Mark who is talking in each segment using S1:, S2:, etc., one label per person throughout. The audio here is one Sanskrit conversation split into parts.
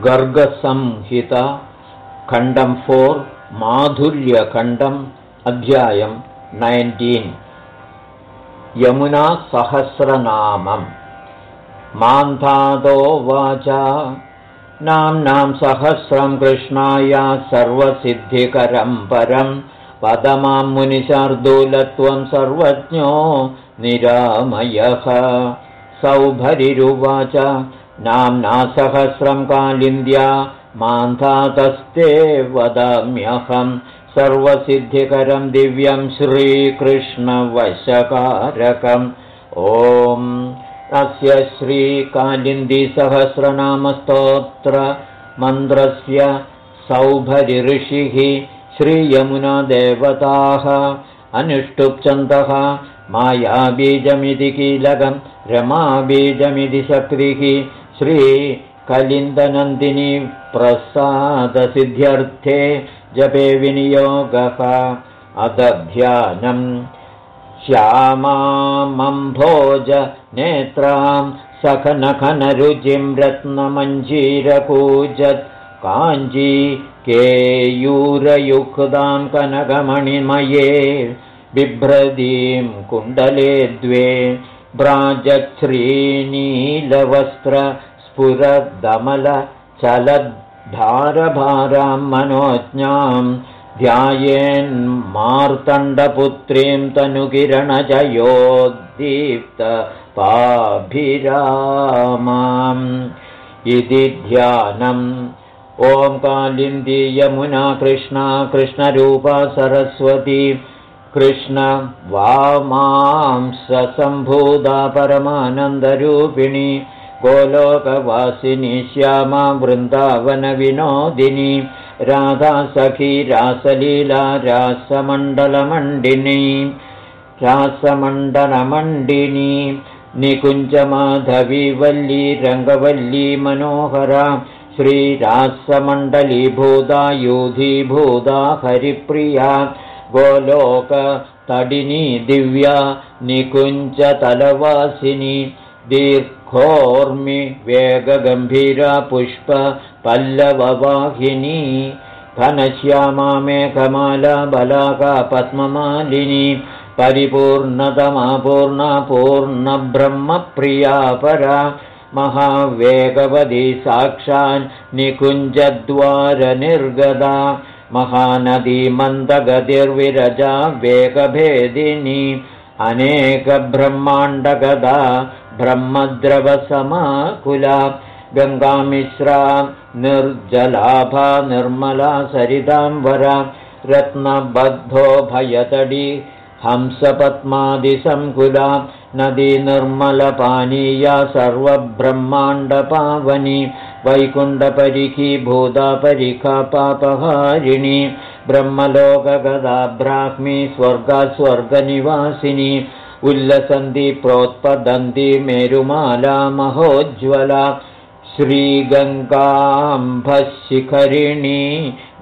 S1: गर्गसंहिता खण्डं फोर् माधुर्यखण्डम् अध्यायं नैन्टीन्। यमुनासहस्रनामम् मान्धादो वाचा। नाम्नां सहस्रं कृष्णाया सर्वसिद्धिकरं परं। पदमां मुनिशार्दूलत्वं सर्वज्ञो निरामयः। सौभरिरुवाच नाम्ना सहस्रं कालिन्द्या मान्धातस्ते वदाम्यहं सर्वसिद्धिकरं दिव्यं श्रीकृष्णवशकारकम्। ॐ अस्य श्रीकालिन्दीसहस्रनामस्तोत्रमन्त्रस्य सौभरिऋषिः श्रीयमुनादेवताः अनुष्टुप्छन्दः मायाबीजमिति कीलकं रमाबीजमिति शक्तिः श्रीकलिन्दनन्दिनी प्रसादसिद्ध्यर्थे जपे विनियोगः। अदध्यानम् श्यामामम्भोज नेत्रां सखनखनरुचिं रत्नमञ्जीरपूजत्। काञ्जी केयूरयुक्तां कनकमणिमये। बिभ्रदीं कुण्डले द्वे भ्राजच्छ्रीनीलवस्त्रस्फुरदमलचलद्धारभारां मनोज्ञाम्। ध्यायेन्मार्तण्डपुत्रीं तनुकिरणजयोद्दीप्तपाभिरामाम् इति ध्यानम्। ॐ कालिन्दी यमुना कृष्णा कृष्णरूपा सरस्वती। कृष्ण वामांसम्भूता परमानन्दरूपिणी गोलोकवासिनी श्यामा वृन्दावनविनोदिनी राधा सखी रासलीला रासमण्डलमण्डिनी रासमण्डलमण्डिनी निकुञ्जमाधवी वल्ली रङ्गवल्ली मनोहरा श्रीरासमण्डलीभूता यूधीभूता हरिप्रिया गोलोकतडिनी दिव्या निकुञ्जतलवासिनी दीर्घोर्मि वेगगम्भीरा पुष्प पल्लववाहिनी घनश्यामा मेघमाला बलाका पद्ममालिनी परिपूर्णतमापूर्णा पूर्णब्रह्मप्रिया परा महावेगवती साक्षान् निकुञ्जद्वारनिर्गदा महानदी मन्दगतिर्विरजा वेगभेदिनी अनेकब्रह्माण्डगदा ब्रह्मद्रवसमाकुला गङ्गामिश्रा निर्जलाभा निर्मला सरिताम्बरा रत्नबद्धो भयतडी हंसपद्मादिसङ्कुला नदी निर्मलपानीया सर्वब्रह्माण्डपावनी वैकुण्ठपरिखी भूतापरिखा पापहारिणी ब्रह्मलोकगदा ब्राह्मी स्वर्गस्वर्गनिवासिनी उल्लसन्ति प्रोत्पदन्ति मेरुमाला महोज्ज्वला श्रीगङ्गाम्भशिखरिणी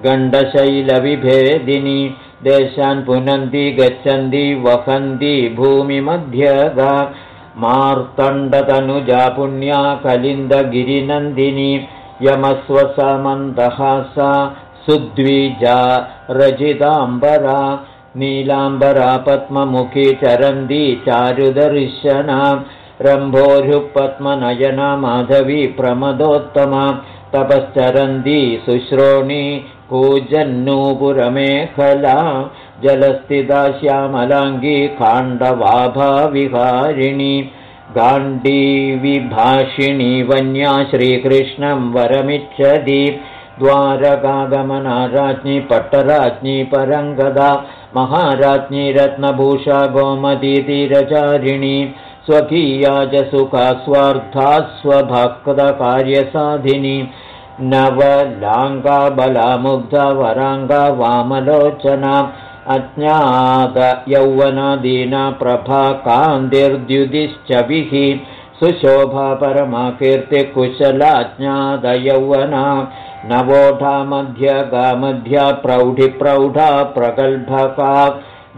S1: गण्डशैलविभेदिनी देशान् पुनन्ति गच्छन्ति वहन्ति भूमिमध्यगा। मार्तण्डतनुजा पुण्या कलिन्दगिरिनन्दिनी यमस्वसमन्दः सा सुद्विजा रजिताम्बरा नीलाम्बरा पद्ममुखी चरन्ती चारुदर्शना रम्भोरुपद्मनयना माधवी प्रमदोत्तमा तपश्चरन्ती शुश्रोणी कूजन्नूपुरमेखला जलस्थिता श्यामलाङ्गी खाण्डवाभाविहारिणी गाण्डीविभाषिणी वन्या श्रीकृष्णं वरमिच्छति द्वारकागमना राज्ञी पट्टराज्ञी परङ्गदा महाराज्ञी रत्नभूषा गोमतीतीरचारिणी स्वकीया च सुखा स्वार्था स्वभक्तकार्यसाधिनी नवलाङ्गाबलामुग्धा वराङ्गा वामलोचना अज्ञातयौवनादीना प्रभा कान्तिर्द्युदिश्चभिः सुशोभा परमाकीर्तिकुशलाज्ञातयौवना मध्यगामध्या प्रौढिप्रौढा प्रगल्भका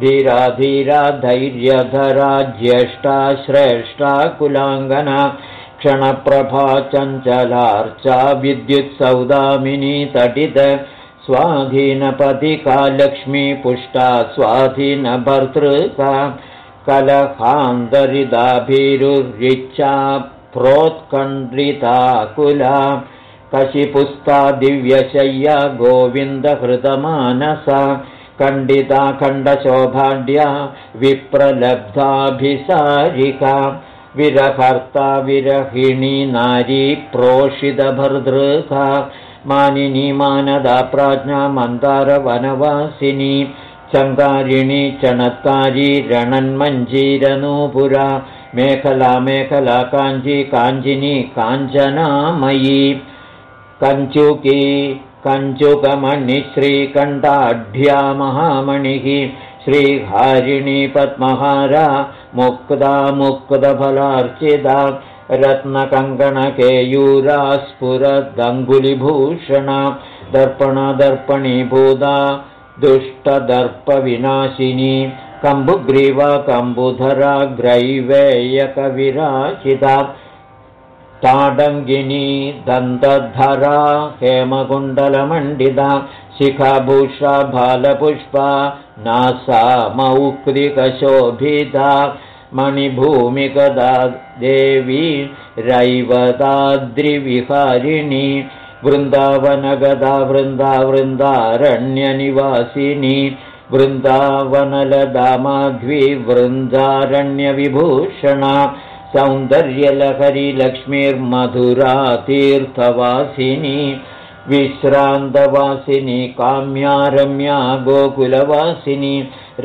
S1: धीरा धीरा धैर्यधरा ज्येष्ठा श्रेष्ठा कुलाङ्गना क्षणप्रभा चञ्चलार्चा विद्युत्सौदामिनी तटित स्वाधीनपतिका लक्ष्मीपुष्टा स्वाधीनभर्तृका कलहान्तरिदाभिरुरिच्छा प्रोत्कण्डिताकुला कशिपुस्ता दिव्यशय्या गोविन्दहृतमानसा खण्डिता खण्डशोभाढ्या विप्रलब्धाभिसारिका विरहर्ता विरहिणी नारी प्रोषितभर्दृका मानिनी मानदा प्राज्ञा मन्दारवनवासिनी चणत्कारी रणन्मञ्जीरनूपुरा मेखला मेखला काञ्ची काञ्चिनी काञ्चनामयी कञ्चुकी कञ्चुकमणिश्रीकण्ठाढ्या महामणिः श्रीहारिणी पद्महारा मुक्ता मुक्तफलार्चिता रत्नकङ्कणकेयूरा स्फुरदङ्गुलिभूषणा दर्पणदर्पणीभूता दुष्टदर्पविनाशिनी कम्बुग्रीवा कम्बुधरा ग्रैवेयकविराचिता ताडङ्गिनी दन्तधरा हेमकुण्डलमण्डिता शिखाभूषा बालपुष्पा नासा मौक्तिकशोभिता मणिभूमिकदा देवी रैवताद्रिविहारिणी वृन्दावनगदा वृन्दावृन्दारण्यनिवासिनी वृन्दावनलदामाध्वी वृन्दारण्यविभूषणा सौन्दर्यलहरी लक्ष्मीर्मधुरा तीर्थवासिनी विश्रान्तवासिनी काम्या रम्या गोकुलवासिनी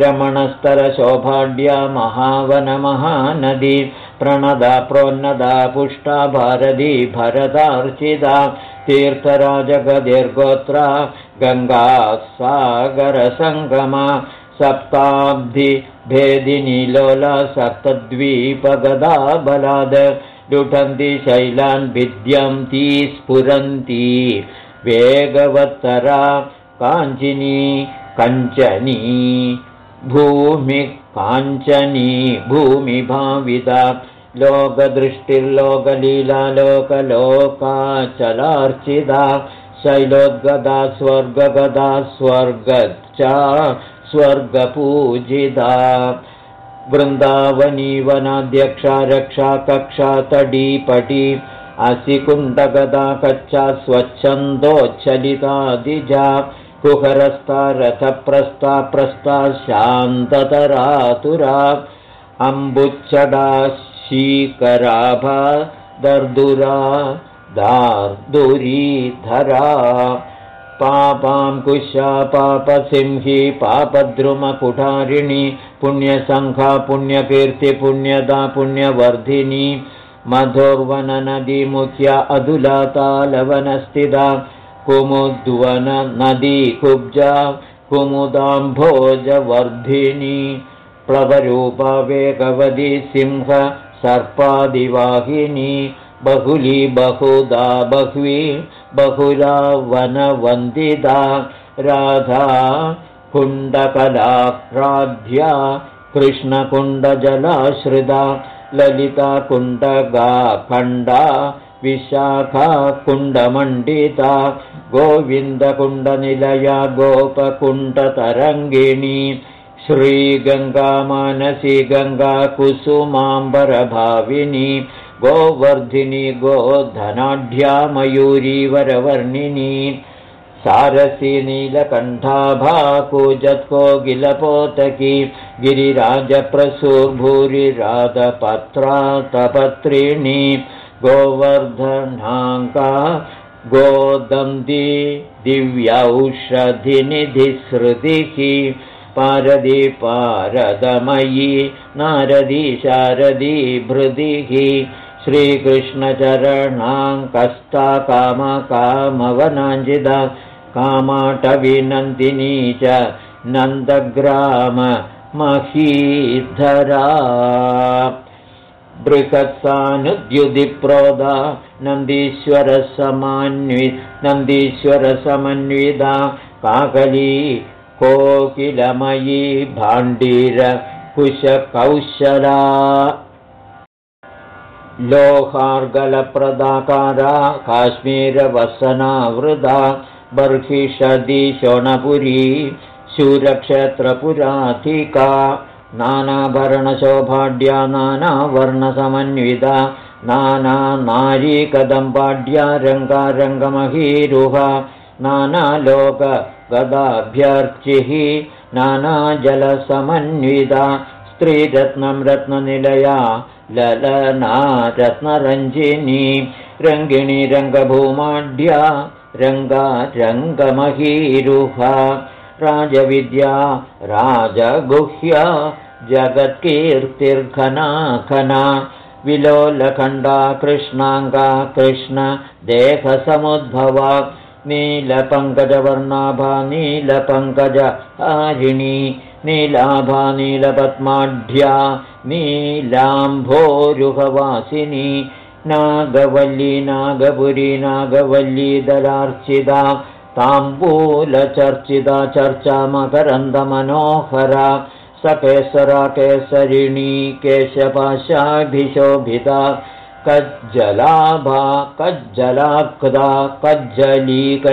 S1: रमणस्तरशोभाढ्या महावनमहानदी प्रणदा प्रोन्नदा पुष्टा भारती भरतार्चिता तीर्थराजगदिर्गोत्रा गङ्गा सागरसङ्गमा सप्ताब्धिभेदिनी लोला सप्तद्वीपगदा बलाद लुठन्ति शैलान् भिद्यन्ती स्फुरन्ती। वेगवत्तरा काञ्चिनी कञ्चनी भूमि काञ्चनी भूमिभाविता। लोकदृष्टिर्लोकलीलालोकलोकाचलार्चिता शैलोद्गदा स्वर्गगदा स्वर्गच्चा स्वर्गपूजिता। वृन्दावनीवनाध्यक्षा रक्षा कक्षा तडीपटी असि कुण्डगदा कच्चा स्वच्छन्दोच्छलितादिजा कुहरस्ता रथप्रस्ता प्रस्ता शान्ततरातुरा अम्बुच्छडा शीकराभा दर्दुरा दार्दुरीधरा पापाङ्कुशा पापसिंही पापद्रुमकुठारिणी पुण्यसङ्घा पुण्यकीर्तिपुण्यदा पुण्यवर्धिनी मधुर्वननदीमुख्या अधुलातालवनस्थिता कुमुद्वननदी कुब्जा कुमुदाम्भोजवर्धिनी प्लवरूपा वेगवती सिंह सर्पादिवाहिनी बहुली बहुदा बह्वी बहुला वनवन्दिता राधा कुण्डकलाह्राध्या कृष्णकुण्डजलाश्रिता ललिता कुण्डगा खण्डा विशाखा कुण्डमण्डिता गोविन्दकुण्डनिलया गोपकुण्डतरङ्गिणी श्रीगङ्गामानसी गङ्गा कुसुमाम्बरभाविनी गोवर्धिनी गोधनाढ्या मयूरीवरवर्णिनी सारसी नीलकण्ठाभा कूजत्कोगिलपोतकी गिरिराजप्रसूर्भूरिराधपत्रातपत्रिणी गोवर्धनाङ्का गोदन्ती दिव्यौषधिनिधिसृतिः पारदी पारदमयी नारदी शारदी भृदिः श्रीकृष्णचरणाङ्कस्ता कामकामवनाञ्जिदा कामाटविनन्दिनी च नन्दग्राममहीधरा बृहत्सानुद्युदिप्रोदा नन्दीश्वरसमान्वि नन्दीश्वरसमन्विदा काकली कोकिलमयी भाण्डीरकुशकौशला लोहार्गलप्रदाकारा काश्मीरवसनावृदा बर्हिषदि शोणपुरी शूरक्षेत्रपुराधिका नानाभरणशोभाढ्या नानावर्णसमन्विता नानानारीकदम्बाढ्या रङ्गारङ्गमहीरुह नानालोकगदाभ्यर्चिः नानाजलसमन्विता स्त्रीरत्नं रत्ननिलया ललना रत्नरञ्जिनी रङ्गिणी रङ्गभूमाढ्या रङ्गा रङ्गमहीरुहा राजविद्या राजगुह्या जगत्कीर्तिर्घना खना विलोलखण्डा कृष्णाङ्गा कृष्णदेहसमुद्भवा नीलपङ्कजवर्णाभा नीलपङ्कज हारिणी नीलाभा नीलपद्माढ्या नीलाम्भोरुहवासिनी नागवल्ली नागपुरी नागवल्ली दलार्चिता ताम्बूलचर्चिता चर्चा मकरन्दमनोहरा सकेसरा केसरिणी केशपाशाभिशोभिता कज्जलाभा कज्जलाकृदा कज्जलीकलिताञ्जना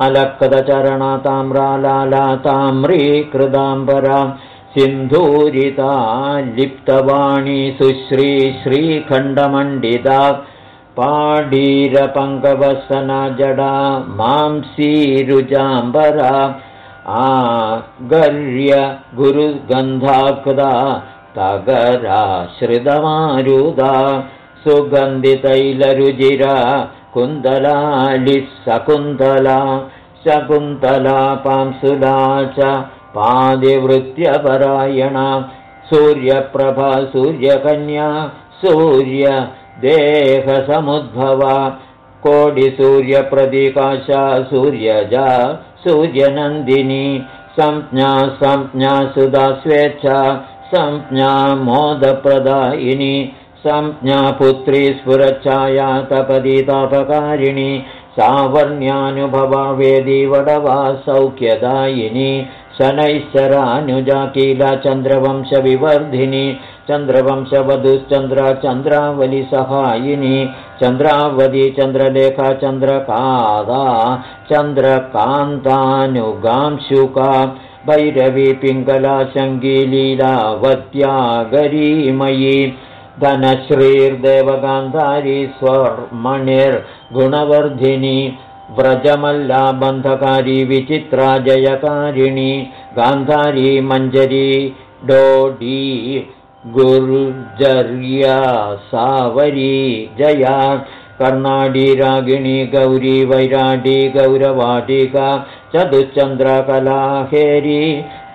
S1: अलकृतचरणा ताम्रालाला ताम्रीकृदाम्बरा सिन्धूरिता लिप्तवाणी सुश्री श्रीखण्डमण्डिता। पाडीरपङ्कवसना जडा मांसीरुजाम्बरा आगर्य गुरुगन्धाकृदा तगराश्रितमारुदा। सुगन्धितैलरुजिरा कुन्दलालिः सकुन्तला शकुन्तला पांसुला च पादिवृत्यपरायणा सूर्यप्रभा सूर्यकन्या सूर्यदेहसमुद्भवा कोटिसूर्यप्रतिकाशा सूर्यजा सूर्यनन्दिनी संज्ञा संज्ञा सुधा स्वेच्छा संज्ञा मोदप्रदायिनी संज्ञा पुत्री स्फुरच्छाया तपदी तापकारिणी सावर्ण्यानुभवा वेदी वडवा सौख्यदायिनी शनैश्चरानुजा कीला चन्द्रवंशविवर्धिनी चन्द्रवंशवधुश्चन्द्रा चन्द्रावलिसहायिनी चन्द्रावली चन्द्रलेखा चन्द्रकादा चन्द्रकान्तानुगांशुका भैरवी पिङ्गला शङ्गीलीलावत्यागरीमयी धनश्रीर्देवगान्धारी स्वर्मणिर्गुणवर्धिनी व्रजमल्ला बन्धकारी विचित्रा जयकारिणी गान्धारी मञ्जरी डोडी गुर्जर्या सावरी जया कर्णाडी रागिणी गौरी वैराडी गौरवाटिका चतुश्चन्द्रकला हेरी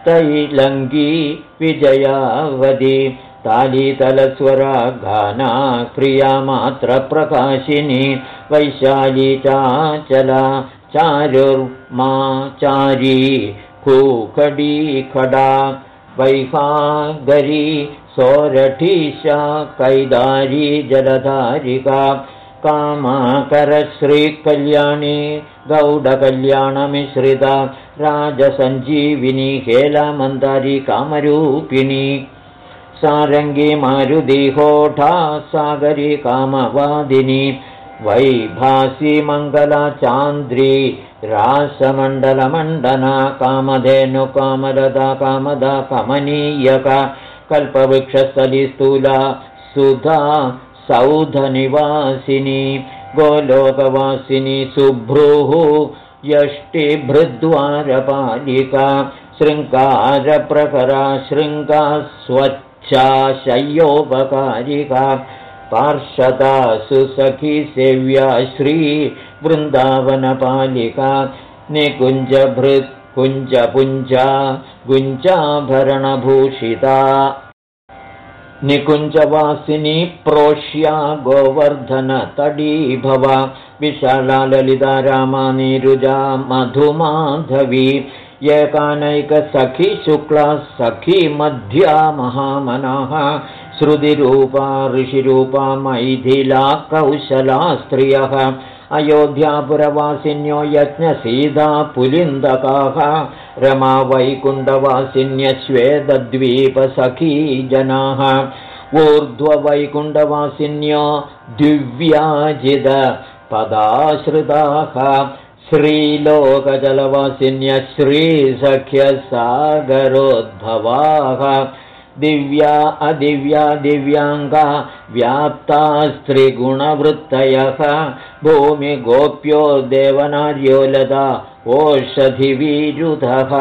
S1: तैलङ्गी विजयावधि तालीतलस्वरा गाना क्रियामात्रप्रकाशिनी वैशाली चाचला चारुर्मा चारी कूकडी खडा वैहागरी सोरठीशा कैदारी जलधारिका कामाकरश्रीकल्याणी गौडकल्याणमिश्रिता राजसञ्जीविनी हेलामन्दारी कामरूपिणी सारङ्गी मारुदिहोठा सागरी कामवादिनी वैभासी मङ्गला चान्द्री रासमण्डलमण्डना कामधेनुकामलदा कामदा कमनीयका कल्पवृक्षस्थलीस्थूला सुधा सौधनिवासिनी गोलोकवासिनी सुभ्रुः यष्टिभृद्वारपालिका शृङ्गारप्रकरा शृङ्गा स्वच्छा शय्योपकारिका पार्षदा सुसखी सेव्या श्रीवृन्दावनपालिका निकुञ्जभृत् कुञ्जपुञ्जा गुञ्जाभरणभूषिता। निकुञ्जवासिनी प्रोष्या गोवर्धनतडी भव विशाला ललिता रामा नीरुजा मधुमाधवी एकानैकसखी शुक्ला सखी मध्या महामनाः श्रुतिरूपा ऋषिरूपा मैथिला कौशला स्त्रियः अयोध्यापुरवासिन्यो यज्ञसीधा पुलिन्दकाः रमा वैकुण्ठवासिन्यश्वेदद्वीपसखी जनाः ऊर्ध्ववैकुण्ठवासिन्यो श्रीलोकजलवासिन्यश्रीसख्यसागरोद्भवाः। दिव्या अदिव्या दिव्याङ्गा व्याप्तास्त्रिगुणवृत्तयः भूमिगोप्यो देवनार्यो लता ओषधिवीरुधः।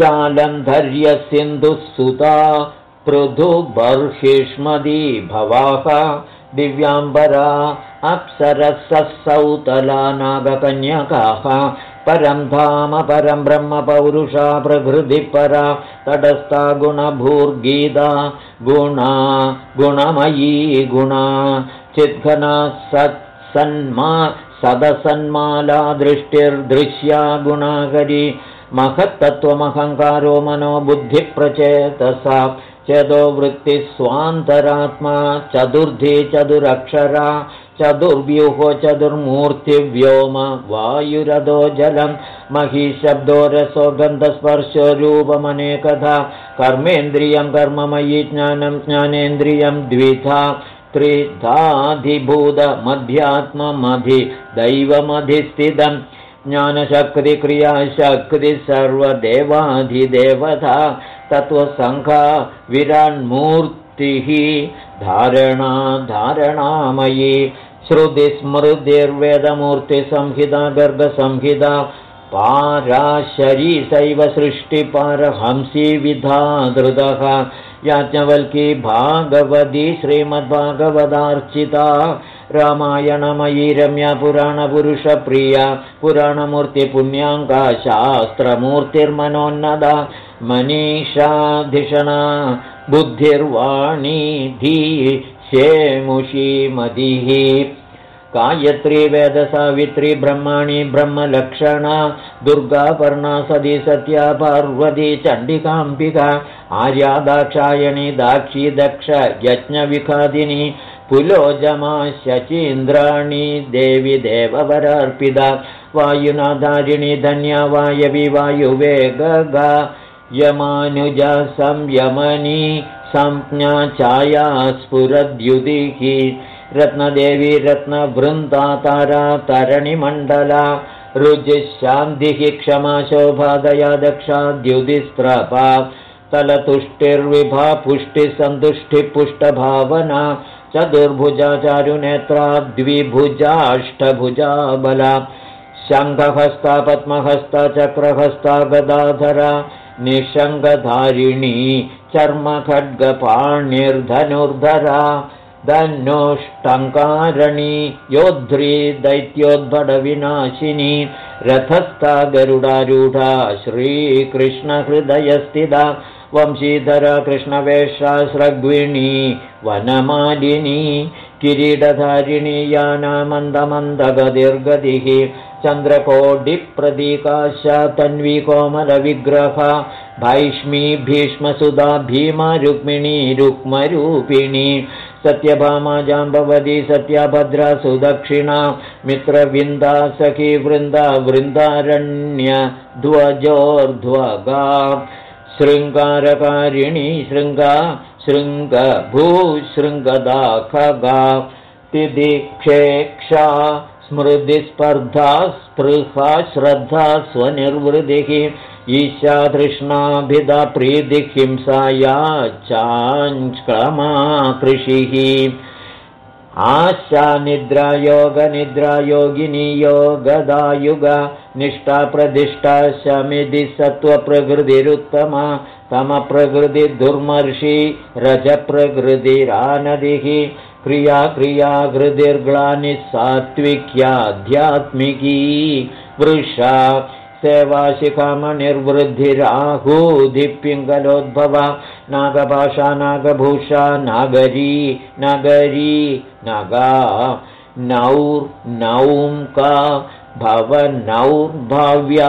S1: जालन्धर्यसिन्धुः पृथुबर्हिष्मदी भवाः दिव्याम्बरा अप्सरसः सौतला नागकन्यकाः परं धाम परं ब्रह्मपौरुषा प्रभृतिपरा तटस्था गुणभूर्गीता गुणा गुणमयी गुणा चिद्घना सत्सन्मा सदसन्माला दृष्टिर्दृश्या गुणाकरी महत्तत्त्वमहङ्कारो मनो बुद्धिप्रचेतसा चदो वृत्तिस्वान्तरात्मा चतुर्धि चतुरक्षरा चतुर्व्यूहो चतुर्मूर्तिव्योम वायुरदो जलं महिशब्दो रसो गन्धस्पर्शो रूपमनेकधा कर्मेन्द्रियं कर्ममयि ज्ञानं ज्ञानेन्द्रियं द्विधा त्रिधाधिभूतमध्यात्ममधि दैवमधिस्थितं ज्ञानशक्तिक्रियाशक्तिः सर्वदेवाधिदेवता तत्त्वसङ्घा विरान्मूर्तिः धारणा धारणामयी श्रुतिस्मृतिर्वेदमूर्तिसंहिता गर्गसंहिता पाराशरी सैव सृष्टिपारहंसी विधाधृतः याज्ञवल्की भागवती श्रीमद्भागवदार्चिता रामायणमयी रम्या पुराणपुरुषप्रिया पुराणमूर्तिपुण्याङ्का शास्त्रमूर्तिर्मनोन्नदा मनीषाधिषणा बुद्धिर्वाणी धी गायत्री वेदसावित्री ब्रह्माणि ब्रह्मलक्षणा दुर्गापर्णा सदी सत्या पार्वती चण्डिकाम्बिका आर्या दाक्षायणी दाक्षी दक्ष यज्ञविखादिनी पुलोजमा शचीन्द्राणि देवि देववरार्पिता वायुनाधारिणी धन्या वायवि वायुवेगगा यमानुजा संयमनी संज्ञा छाया स्फुरद्युदिः रत्नदेवी रत्नवृन्दातारा तरणिमण्डला रुजिशान्तिः क्षमा शोभादया दक्षाद्युदिस्त्रपा तलतुष्टिर्विभा पुष्टिसन्तुष्टिः पुष्टभावना चतुर्भुजा चारुनेत्रा द्विभुजाष्टभुजा बला शङ्खहस्ता पद्महस्ता चक्रहस्ता गदाधरा निषङ्गधारिणी चर्मखड्गपाणिर्धनुर्धरा धनुष्टङ्कारिणी योध्री दैत्योद्भटविनाशिनी रथस्था गरुडारूढा श्रीकृष्णहृदयस्थिता वंशीधरा कृष्णवेषा स्रग्विणी वनमालिनी किरीटधारिणी याना मन्दमन्दगतिर्गतिः चन्द्रकोटिप्रतीकाशा तन्वी कोमलविग्रह भैष्मी भीष्मसुधा भीमा रुक्मिणी रुक्मरूपिणी सत्यभामा जाम्बवती सत्यभद्रा सुदक्षिणा मित्रविन्दा सखी वृन्दा वृन्दारण्य ध्वजोर्ध्वगा शृङ्गारकारिणी शृङ्गा शृङ्गभूशृङ्गदा खगा तिदिक्षेक्षा स्मृतिस्पर्धा स्पृहा श्रद्धा स्वनिर्वृतिः ईशा तृष्णाभिधा प्रीतिहिंसाया चाञ्क्रमा कृषिः आशा योगदायुग निष्ठा प्रतिष्ठा शमिधि सत्त्वप्रकृतिरुत्तमा तमप्रकृतिर्दुर्मर्षि रजप्रकृतिरानदिः क्रिया क्रिया हृदिर्ग्लानि सात्विक्याध्यात्मिकी वृषा सेवाशिखामणिर्वृद्धिराहूधिपिङ्गलोद्भव नागभाषा नागभूषा नागरी नगरी नगा नौर्नौङ्का भवनौर्भाव्या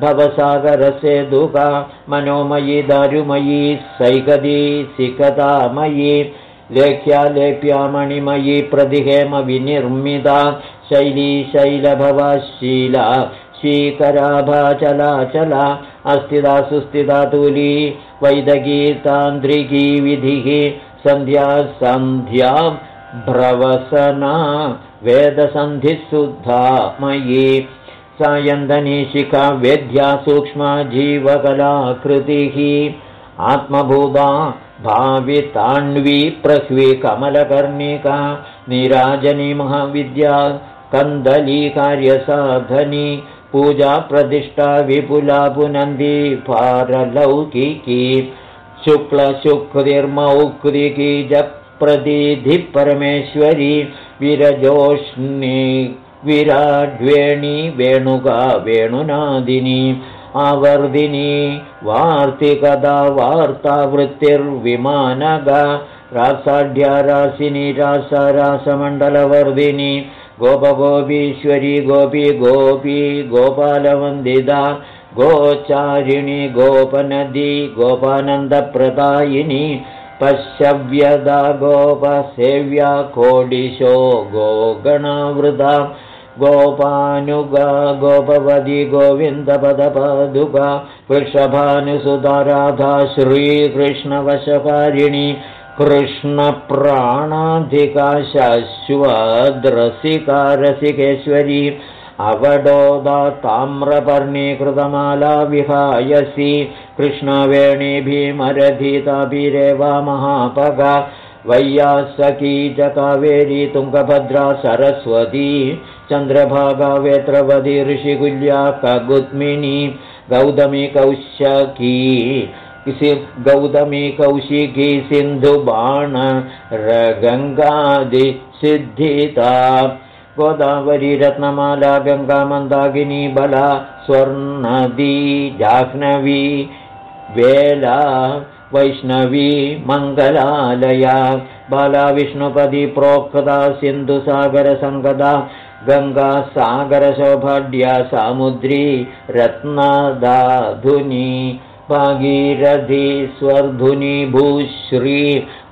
S1: भवसागरसेदुका मनोमयी दारुमयी सैकदी सिकतामयी लेख्या लेप्या मणिमयी प्रतिहेमविनिर्मिता शैली शैलभवशीला शीकराभाचलाचला अस्थिता सुस्थिता तुली वैदगी तान्त्रिकी विधिः सन्ध्या सन्ध्या भ्रवसना वेदसन्धिः मयि सायन्दनीशिखा वेद्या सूक्ष्मा जीवकलाकृतिः आत्मभूता भाविताण्वी प्रह्वी कमलकर्णिका निराजनी महाविद्या कन्दली कार्यसाधनी पूजा प्रतिष्ठा विपुला पुनन्दी पारलौकिकी शुक्लशुक्तिर्मौक्तिकी जप्रतिधिः परमेश्वरी। विरजोष्णी विराड्वेणी वेणुका वेणुनादिनी। आवर्धिनी वार्तिकदा वार्तावृत्तिर्विमानगा। रासाढ्या रासिनी रासरासमण्डलवर्धिनी गोपगोपीश्वरी गोपी गोपी गोपालवन्दिता गोचारिणी गोपनदी गोपानन्दप्रदायिनी पश्यव्यदा गोपसेव्या कोडिशो गोगणावृता गोपानुगा गोपवदी गोविन्दपदपादुगा वृषभानुसुधा राधा श्रीकृष्णवशकारिणी कृष्णप्राणाधिका शश्वद्रसिकारसिकेश्वरी अवडोदा ताम्रपर्णीकृतमाला विहायसि कृष्णवेणी भीमरधिताभिरेवा महापगा वैयासकी च कावेरी तुङ्गभद्रा सरस्वती चन्द्रभागा वेत्रवधी ऋषिकुल्या कगुत्मिनी गौतमी कौशकी गौतमी कौशिकी सिन्धुबाण रगङ्गादिसिद्धिता गोदावरी रत्नमाला गङ्गामन्दागिनी बला स्वर्णदी जाह्नवी वेला वैष्णवी मङ्गलालया बाला विष्णुपदी प्रोक्ता सिन्धुसागरसङ्गदा गङ्गासागरसौभाड्या सामुद्री रत्नदाधुनी भागीरथी स्वर्धुनी भूश्री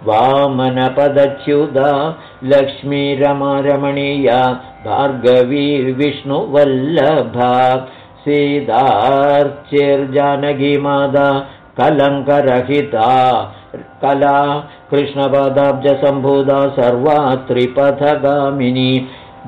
S1: वामनपदच्युदा लक्ष्मीरमारमणीया भार्गवी विष्णुवल्लभा सीतार्चिर्जानकीमादा कलङ्करहिता कला कृष्णपदाब्जसम्भूता सर्वा त्रिपथगामिनी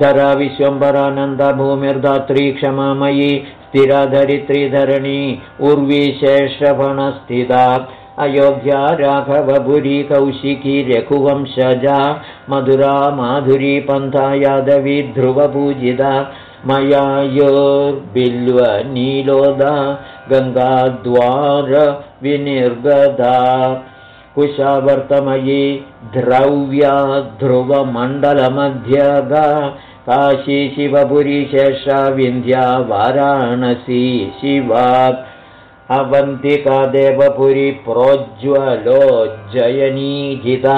S1: धरा विश्वम्बरानन्दा भूमिर्धात्री क्षमामयी स्थिराधरित्रीधरणी उर्विशेषभणस्थिता अयोध्या राघवभुरी कौशिकी रघुवंशजा। मधुरा माधुरी पन्था यादवी ध्रुवपूजिता। मया योर्बिल्वनीलोदा गङ्गाद्वारविनिर्गदा कुशावर्तमयी द्रव्या ध्रुवमण्डलमध्यगा काशी शिवपुरी शेषा विन्ध्या वाराणसी शिवा अवन्तिका देवपुरी प्रोज्ज्वलोज्जयनीजिता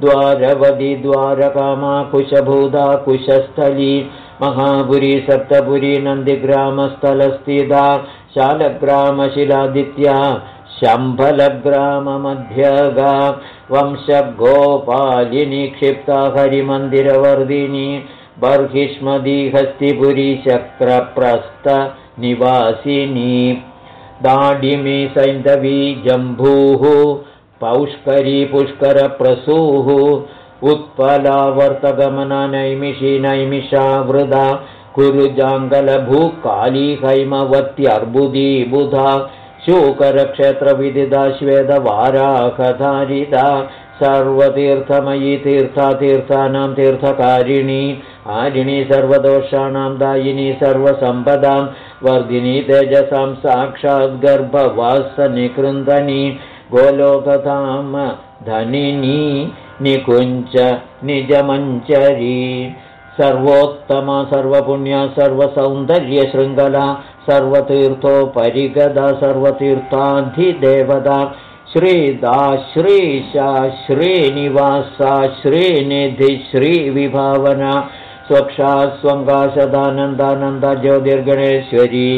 S1: द्वारवदी द्वारकामा कुशभूता कुशस्थली महापुरी सप्तपुरी नन्दिग्रामस्थलस्थिता शालग्रामशिलादित्या शम्भलग्राममध्यगा वंशगोपालिनी क्षिप्ता हरिमन्दिरवर्धिनी चक्रप्रस्थनिवासिनी दाडिमी सैन्धवी जम्भूः पौष्करी पुष्करप्रसूः उत्पलावर्तगमना नैमिषी नैमिषा वृदा कुरुजाङ्गलभूकाली हैमवत्यर्बुदी बुधा शूकरक्षेत्रविदिता श्वेतवाराकधारिता सर्वतीर्थमयी तीर्थातीर्थानां तीर्थकारिणी आरिणी सर्वदोषाणां दायिनी सर्वसम्पदां वर्धिनी तेजसां साक्षाद्गर्भवासनिकृन्दनी गोलोकतां धनिनी निकुञ्च निजमञ्चरी सर्वोत्तमा सर्वपुण्या सर्वसौन्दर्यशृङ्खला सर्वतीर्थोपरिगदा सर्वतीर्थाधिदेवता। श्रीदा श्रीशा श्रीनिवासा श्रीनिधि श्रीविभावना स्वक्षा स्वङ्गाशदानन्दानन्दा ज्योतिर्गणेश्वरी।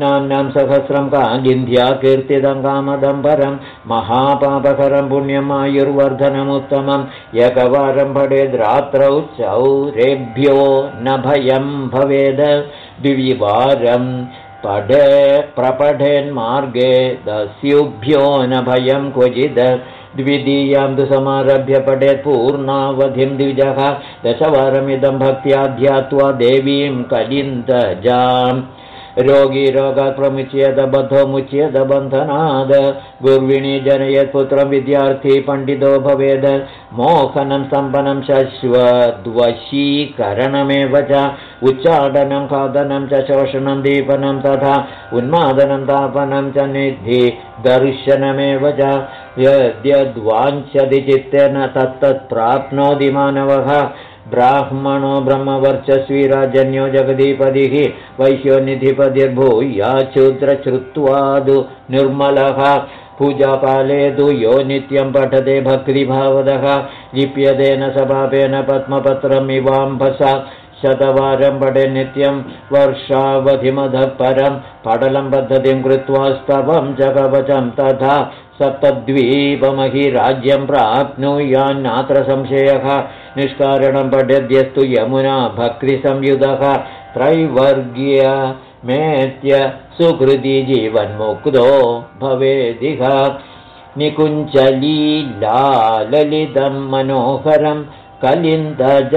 S1: नाम्नां सहस्रं कालिन्ध्या कीर्तिदं कामदम्बरं महापापकरं पुण्यमायुर्वर्धनमुत्तमम् एकवारं भडेद्रात्रौ चौरेभ्यो न भयं भवेद। द्विवारं पठे प्रपठेन्मार्गे दस्युभ्यो न भयं क्वचिद् द्वितीयां तु समारभ्य पठेत् पूर्णावधिं द्विजः दशवारमिदं भक्त्या ध्यात्वा देवीं कलिन्दजाम् रोगी रोगात् प्रमुच्येत बद्धो मुच्येत बन्धनाद गुर्विणी जनयत् पुत्रं विद्यार्थी पण्डितो भवेद् मोहनं सम्पन्नं शश्वद्वशीकरणमेव च उच्चाटनं खादनं च शोषणं दीपनं तथा उन्मादनं तापनं च निधि दर्शनमेव च यद्यद्वाञ्छति चित्तेन तत्तत् प्राप्नोति मानवः ब्राह्मणो ब्रह्मवर्चस्वी राजन्यो जगदीपदिः वैश्यो निधिपतिर्भूया क्षुद्रश्रुत्वादु निर्मलः। पूजाकाले तु यो नित्यं पठते भक्तिभावदः। लिप्यतेन सभापेन पद्मपत्रम् इवाम्भसा शतवारं पठे नित्यं वर्षावधिमधः परं। पटलं पद्धतिं कृत्वा स्तवं च कवचं तथा सप्तद्वीपमहि राज्यं प्राप्नुयान्नात्र संशयः निष्कारणं पठद्यस्तु यमुना भक्तिसंयुधः त्रैवर्ग्य मेत्य सुहृदि जीवन्मुक्तो भवेदिह। निकुञ्चलीलाललितं मनोहरं कलिन्दजाकूललता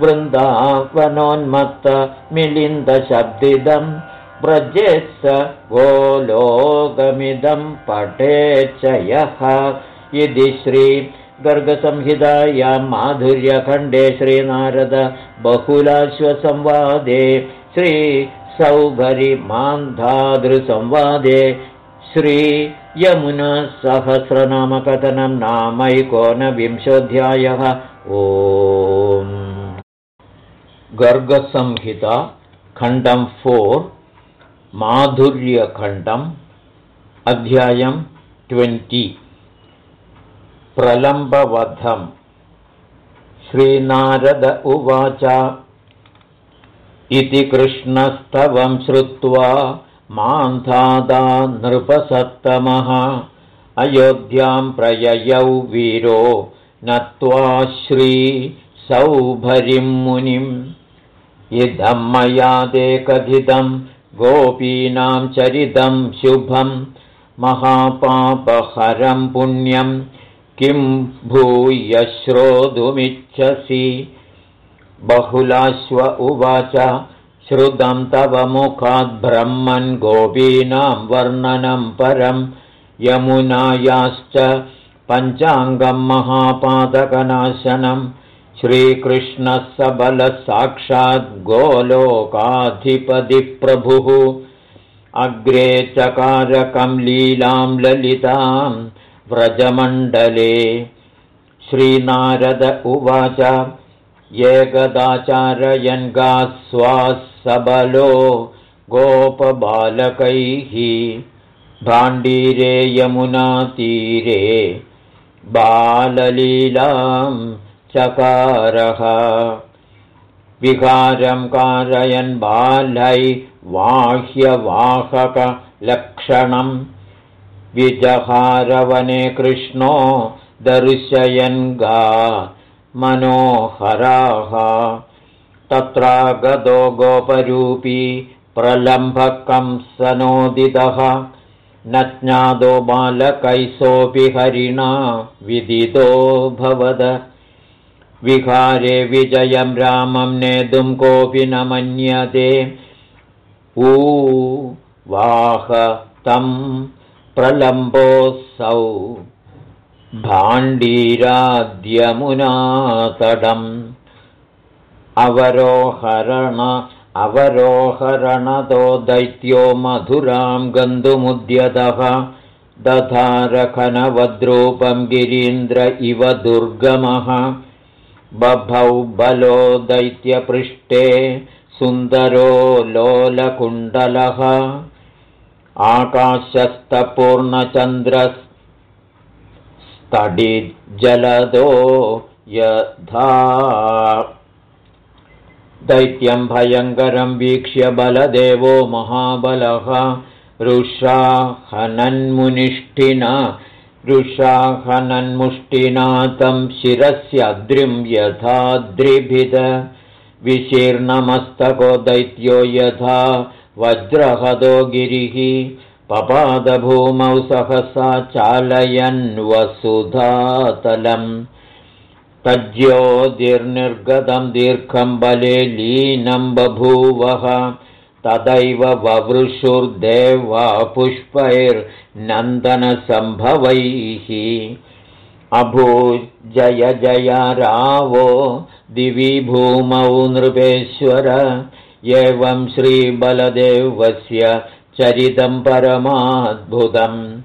S1: वृन्दावनोन्मत्त मिलिन्दशब्दिदम् व्रजेत् स गोलोकमिदं पठेच्च यः। इति श्रीगर्गसंहितायां माधुर्यखण्डे श्रीनारद बहुलाश्वसंवादे श्रीसौभरिमान्धादृसंवादे श्रीयमुनसहस्रनामकथनं नामैकोनविंशोऽध्यायः। ओ गर्गसंहिता खण्डं फोर् माधुर्यखण्डम् अध्यायं ट्वेण्टि। प्रलम्बवधम्। श्रीनारद उवाच इति कृष्णस्तवं श्रुत्वा मान्धादा नृपसत्तमः। अयोध्यां प्रययौ वीरो नत्वा श्रीसौभरिं मुनिम्। इदं मया ते कथितं गोपीनां चरितं शुभं महापापहरं पुण्यं किं भूय श्रोतुमिच्छसि बहुलाश्व उवाच श्रुतं तव मुखाद्ब्रह्मन् गोपीनां वर्णनं परं यमुनायाश्च पञ्चाङ्गं महापादकनाशनम् श्रीकृष्णः सबलसाक्षात् गोलोकाधिपतिप्रभुः। अग्रे चकारकं लीलां ललितां व्रजमण्डले। श्रीनारद उवाच एकदाचारयन् सबलो गोपबालकैः। भाण्डीरे यमुनातीरे बाललीलाम् चकारः विकारं कारयन् बालै वाह्यवाहकलक्षणम् विजहारवने कृष्णो दर्शयन् गा मनोहराः। तत्रागतो गोपरूपी प्रलम्भकं सनोदितः न ज्ञातो बालकैसोऽपि हरिणा विदितो भवद विहारे विजयं रामं नेतुं कोऽपि न मन्यते। ऊ वाह तं प्रलम्बोऽसौ भाण्डीराद्यमुनातडम् अवरोहरण अवरोहरणतो दैत्यो मधुरां गन्तुमुद्यतः दधारखनवद्रूपं गिरीन्द्र इव दुर्गमः बभौ बलो दैत्यपृष्ठे सुन्दरो लोलकुण्डलः। आकाशस्थपूर्णचन्द्रस्तडिजलदो यथा। दैत्यं भयङ्करं वीक्ष्य बलदेवो महाबलः। रुषा हनन्मुनिष्ठिना रुषाहनन्मुष्टिना तं शिरस्याद्रिं यथाद्रिभिद। विशीर्णमस्तको दैत्यो यथा वज्रहदो गिरिः। पपादभूमौ सहसा चालयन् वसुधातलम् तज्ज्योतिर्निर्गतं दीर्घं बले लीनं बभूवः तदैव ववृषुर्देवा पुष्पैर्नन्दनसम्भवैः अभूजय जय रावो दिवि भूमौ नृपेश्वर। एवं श्रीबलदेवस्य चरितं परमाद्भुतम्।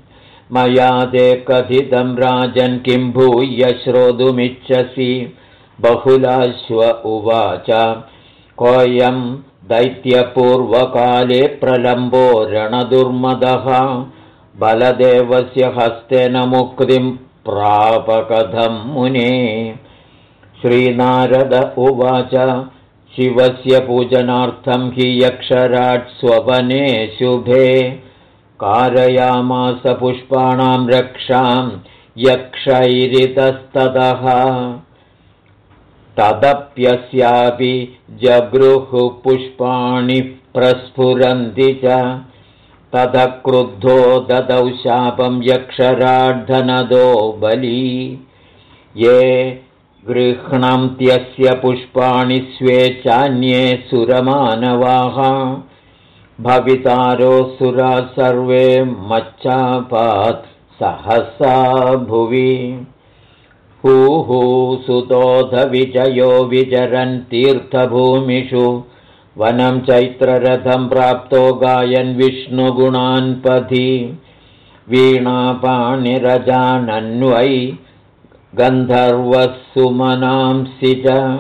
S1: मया ते कथितं राजन् किं भूय श्रोतुमिच्छसि। बहुलाश्व उवाच कोऽयं दैत्यपूर्वकाले प्रलम्बो रणदुर्मदः बलदेवस्य हस्तेन मुक्तिं प्रापकथं मुने। श्रीनारद उवाच शिवस्य पूजनार्थं हि यक्षराट् स्ववने शुभे। कारयामास पुष्पाणां रक्षां यक्षैरितस्ततः तदप्यस्यापि पुष्पाणि प्रस्फुरन्ति च। ततः क्रुद्धो ददौ शापं यक्षरार्धनदो बली। ये गृह्णन्त्यस्य पुष्पाणि स्वे चान्ये सुरमानवाः। भवितारो सुरा सर्वे मच्चापात् सहसा भुवि हूः सुतोधविजयो विचरन् तीर्थभूमिषु। वनं चैत्ररथं प्राप्तो गायन् विष्णुगुणान्पथि वीणापाणिरजानन्वै गन्धर्वः सुमनांसि च।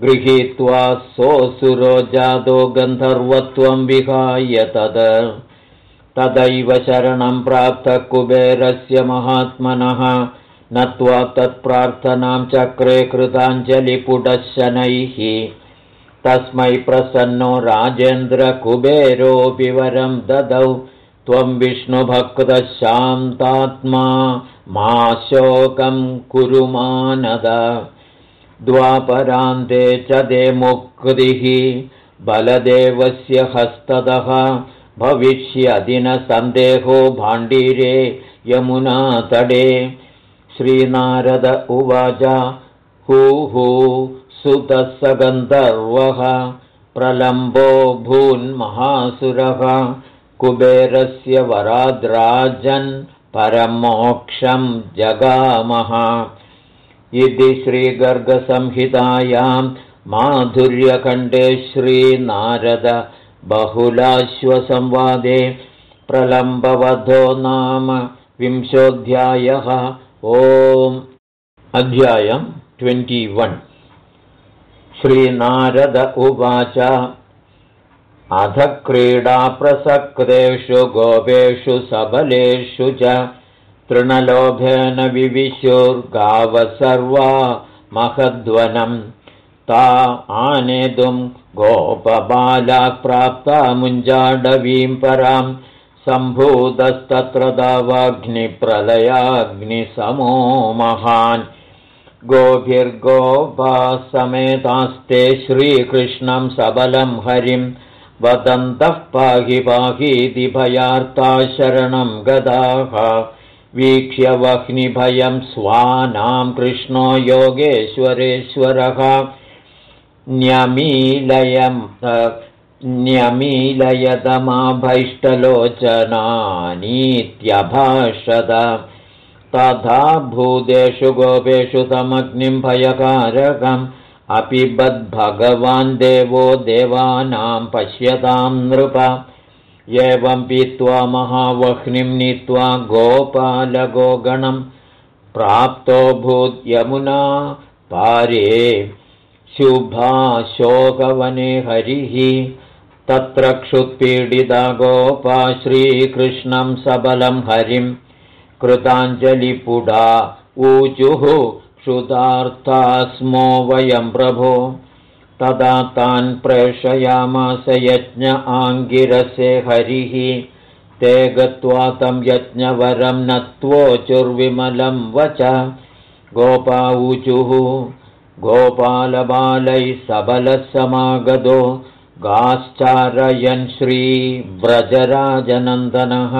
S1: गृहीत्वा सोऽसुरो जातो गन्धर्वत्वं विहाय तद। तदैव शरणं प्राप्तः कुबेरस्य महात्मनः नत्वा तत्प्रार्थनां चक्रे कृताञ्जलिपुटः शनैः तस्मै प्रसन्नो राजेन्द्रकुबेरोऽपि वरं ददौ। त्वं विष्णुभक्तशान्तात्मा मा शोकं कुरु मानद। द्वापरान्ते च दे मुक्तिः। बलदेवस्य हस्ततः भविष्यदिनसन्देहो भाण्डीरे यमुनातडे श्रीनारद उवाच हूः सुतः गन्धर्वः प्रलम्बो भून्महासुरः कुबेरस्य वराद्राजन् परमोक्षं जगामः। इति श्रीगर्गसंहितायां माधुर्यखण्डे श्रीनारद बहुलाश्वसंवादे प्रलम्बवधो नाम विंशोऽध्यायः ओम् अध्यायम् ट्वेण्टिवन् श्रीनारद उवाच अध क्रीडाप्रसक्तेषु गोपेषु सबलेषु च तृणलोभेन विविशुर्गाव सर्वा महध्वनम् ता आनेतुं गोपबाला प्राप्ता मुञ्जाडवीं परां सम्भूतस्तत्र दावाग्निप्रलयाग्निसमो महान्। गोभिर्गोपासमेतास्ते श्रीकृष्णं सबलं हरिं वदन्तः पाहि पाहीति भयार्ता शरणं गदाः। वीक्ष्य वह्निभयं स्वानां कृष्णो योगेश्वरेश्वरः। न्यमीलयं न्यमीलयतमाभैष्टलोचनानीत्यभाषद। तथा भूतेषु गोपेषु तमग्निं भयकारकम्। अपि बद्भगवान् देवो देवानां पश्यतां नृप। एवं पीत्वा महावह्निं नीत्वा गोपालगोगणं प्राप्तो भूद्यमुना पारे। शुभाशोकवने हरिः तत्र क्षुत्पीडिता गोपा श्रीकृष्णं सबलं हरिम् कृताञ्जलिपुडा ऊचुः क्षुतार्था स्मो वयं प्रभो। तदा तान् प्रेषयामास यज्ञ आङ्गिरसे हरिः। ते गत्वा तं यज्ञवरं नत्वोचुर्विमलं वच। गोपाऊचुः गोपालबालैः सबलः समागतो गाश्चारयन् श्रीव्रजराजनन्दनः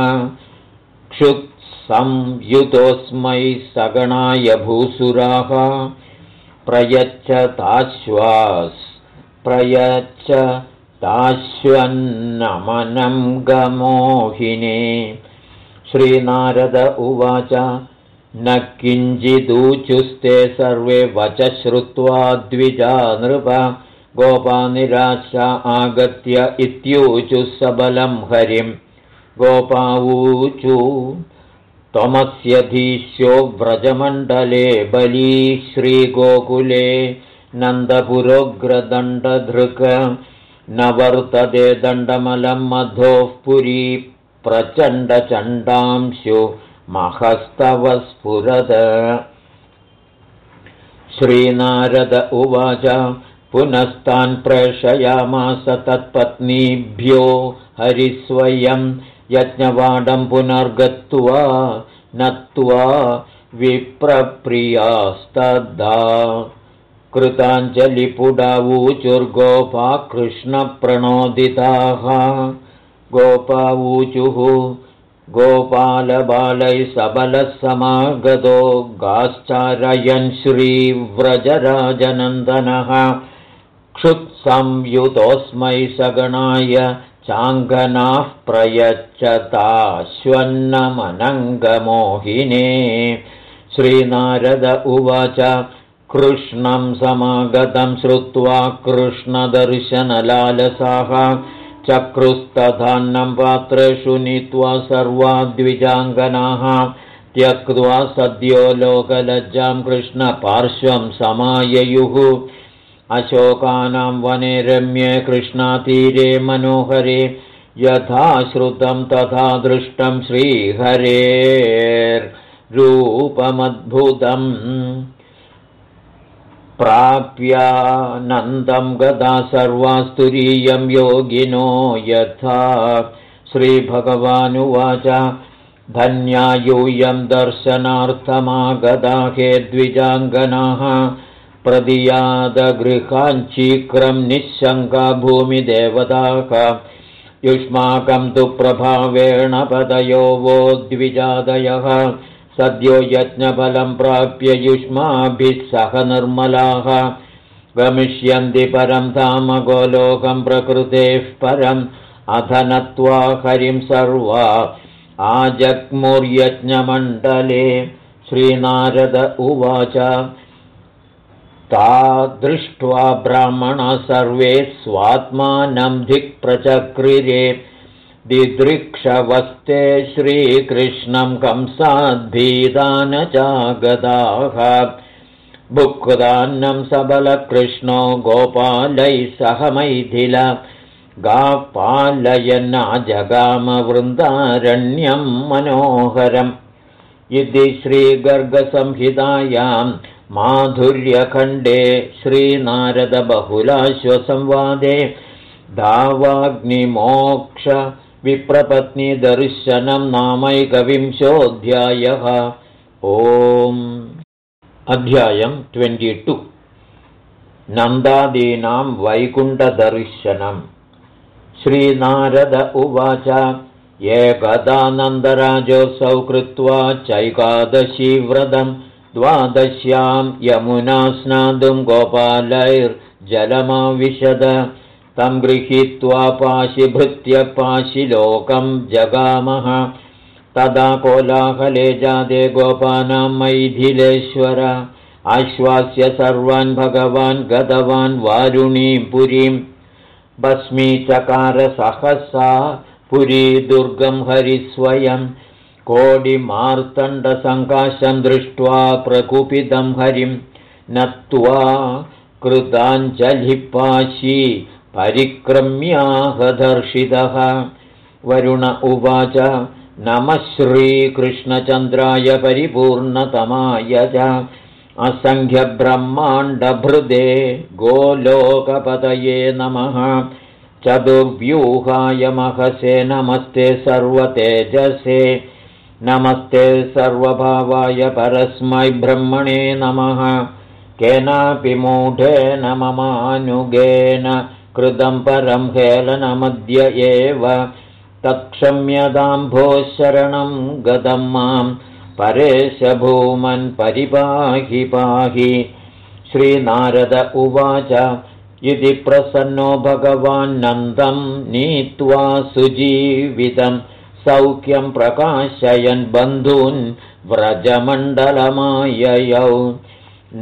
S1: क्षुत्संयुतोऽस्मै सगणाय भूसुराः। प्रयच्छ ताश्वास् प्रयच्छ ताश्वन्नमनं गमोहिने। श्रीनारद उवाच न किञ्चिदूचुस्ते सर्वे वच श्रुत्वा द्विजा नृप गोपानिराशा आगत्य इत्यूचुः सबलं हरिं। गोपावूचु त्वमस्यधीश्यो व्रजमण्डले बली श्रीगोकुले नन्दपुरोग्रदण्डधृक न वर्तते दण्डमलं मधोः पुरी प्रचण्डचण्डांशु महस्तव स्फुरद श्रीनारद उवाच पुनस्तान् प्रेषयामास तत्पत्नीभ्यो हरिस्वयं यज्ञवाडं पुनर्गत्वा नत्वा विप्रप्रियास्तदा कृताञ्जलिपुडावूचुर्गोपा कृष्णप्रणोदिताः। गोपावूचुः गोपालबालैः सबलः समागतो गाश्चारयन् श्रीव्रजराजनन्दनः क्षुत्संयुतोऽस्मै सगणाय चाङ्गनाः प्रयच्छताश्वन्नमनङ्गमोहिने। श्रीनारद उवाच कृष्णं समागतं श्रुत्वा कृष्णदर्शनलालसाः चक्रुस्तथान्नं पात्रेषु नीत्वा सर्वा द्विजाङ्गनाः त्यक्त्वा सद्यो लोकलज्जां कृष्णपार्श्वं समाययुः अशोकानां वने रम्ये कृष्णातीरे मनोहरे यथा श्रुतं तथा दृष्टं श्रीहरेर्रूपमद्भुतम् प्राप्यानन्दं गदा सर्वास्तुरीयं योगिनो यथा श्रीभगवानुवाच धन्या यूयं दर्शनार्थमागदा हे द्विजाङ्गनाः प्रदियादगृहाञ्चीक्रं निःशङ्का भूमिदेवताः युष्माकं तु प्रभावेण पदयो वो द्विजादयः। सद्यो यज्ञफलं प्राप्य युष्माभिः सह निर्मलाः। गमिष्यन्ति परं धाम गोलोकं प्रकृतेः परम् अध नत्वा हरिं सर्वा। आजग्मुर्यज्ञमण्डले श्रीनारद उवाच ता दृष्ट्वा ब्राह्मणा सर्वे स्वात्मानं धिक्प्रचक्रिरे दिदृक्षवस्ते श्रीकृष्णं कंसाद्भीदान चागदाः भुक्दान्नं सबलकृष्णो गोपालैः सह मैथिल। गापालयन्नाजगामवृन्दारण्यं मनोहरम्। इति श्रीगर्गसंहितायां माधुर्यखण्डे श्रीनारदबहुलाश्वसंवादे धावाग्निमोक्ष विप्रपत्नीदर्शनं नामैकविंशोऽध्यायः। ओम्। अध्यायम् ट्वेण्टि टु। नन्दादीनां वैकुण्ठदर्शनम् श्रीनारद उवाच एकदानन्दराजोऽसौ कृत्वा चैकादशीव्रतं द्वादश्यां यमुना स्नातुं गोपालैर्जलमाविशद। तं गृहीत्वा पाशिभृत्य पाशिलोकं जगामः। तदा कोलाहले जादे गोपानां मैथिलेश्वर। आश्वास्य सर्वान् भगवान् गतवान् वारुणीं पुरीं। भस्मीचकारसहसा पुरी दुर्गं हरिस्वयं कोडिमार्तण्डसङ्काशं दृष्ट्वा प्रकुपितं हरिं नत्वा कृताञ्जलिपाशी परिक्रम्याहदर्शितः। वरुण उवाच नमः श्रीकृष्णचन्द्राय परिपूर्णतमाय च असङ्ख्यब्रह्माण्डभृदे गोलोकपतये नमः। चतुर्व्यूहाय महसे नमस्ते सर्वतेजसे नमस्ते सर्वभावाय परस्मै ब्रह्मणे नमः। केनापि मूढेन ममानुगेन कृतं परं हेलनमद्य एव। तत्क्षम्यदाम्भोः शरणं गदं मां परेशभूमन् परिपाहि पाहि। श्रीनारद उवाच इति प्रसन्नो भगवान्नन्दं नीत्वा सुजीवितं सौख्यं प्रकाशयन् बन्धून् व्रजमण्डलमाययौ।